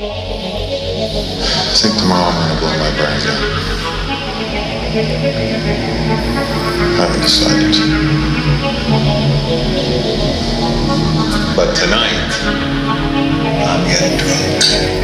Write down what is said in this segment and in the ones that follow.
I think tomorrow I'm gonna blow my brains out. I haven't decided. But tonight, I'm getting drunk.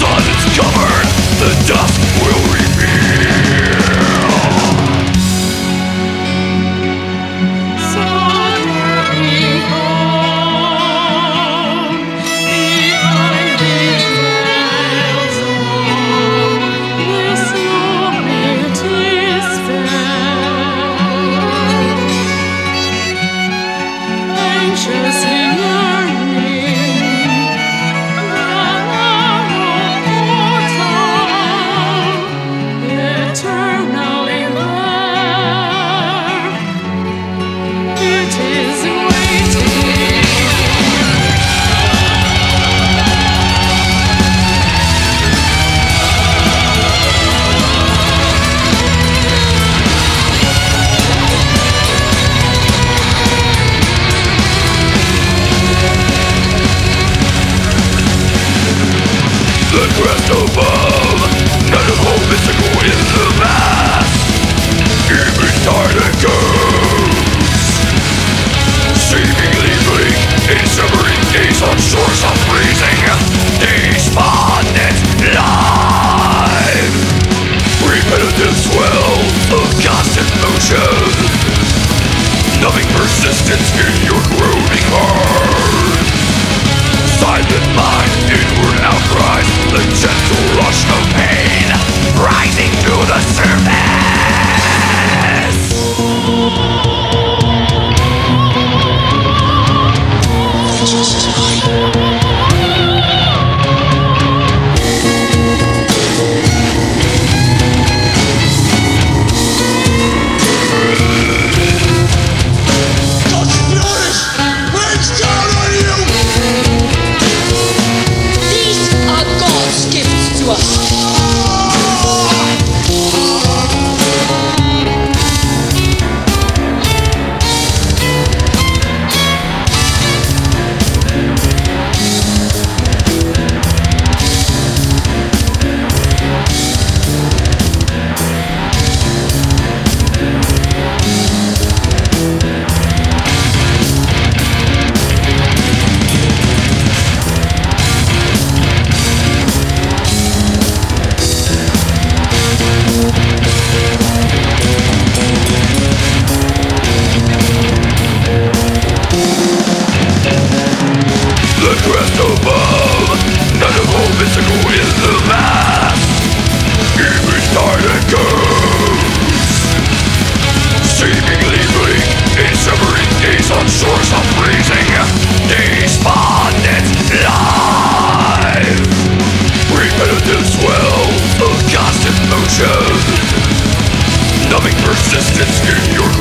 Rising to the The crest of not a hope is a in the mouth. Surface None of is silent ghosts Seemingly days on shores of freezing Despondent life Repetitive of constant motion Numbing persistence in your